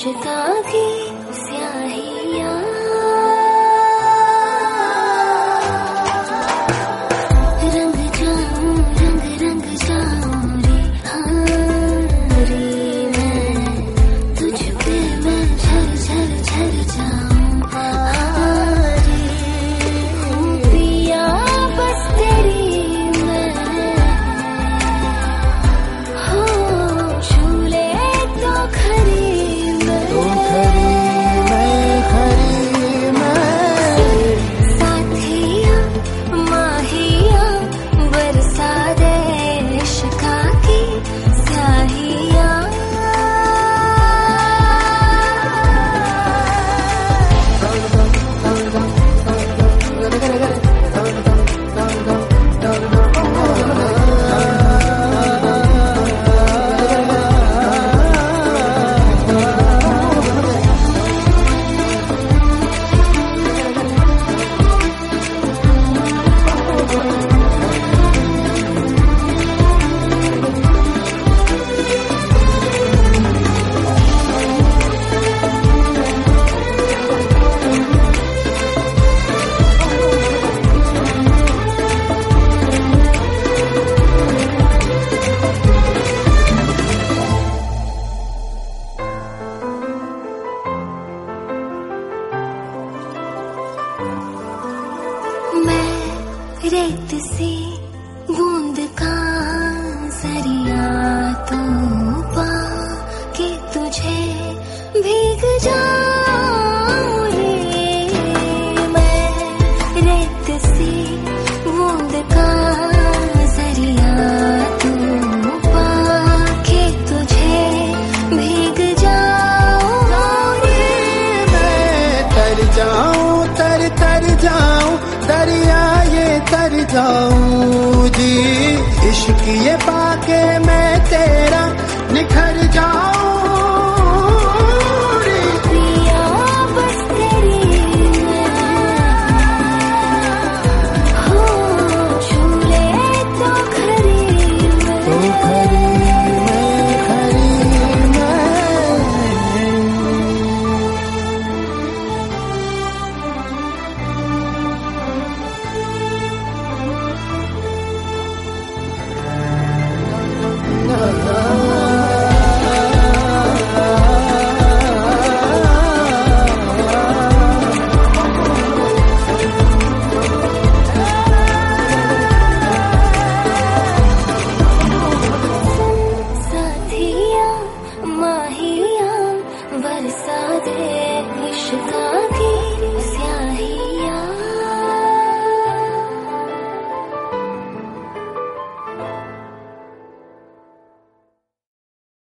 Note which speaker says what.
Speaker 1: का भी स्याहिया। रंग जाऊँ, रंग रंग जाऊँ रे हाँ रे मैं। तुझ पे मैं झर झर झर जाऊँ। रेत सी बूंद का सरिया तो पा कि तुझे भीग
Speaker 2: तर जाऊँ, तर तर जाऊँ, दरिया तर जाऊँ जी। इश्क ये पाके मैं निष्का